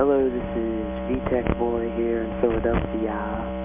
Hello, this is VTech Boy here in Philadelphia.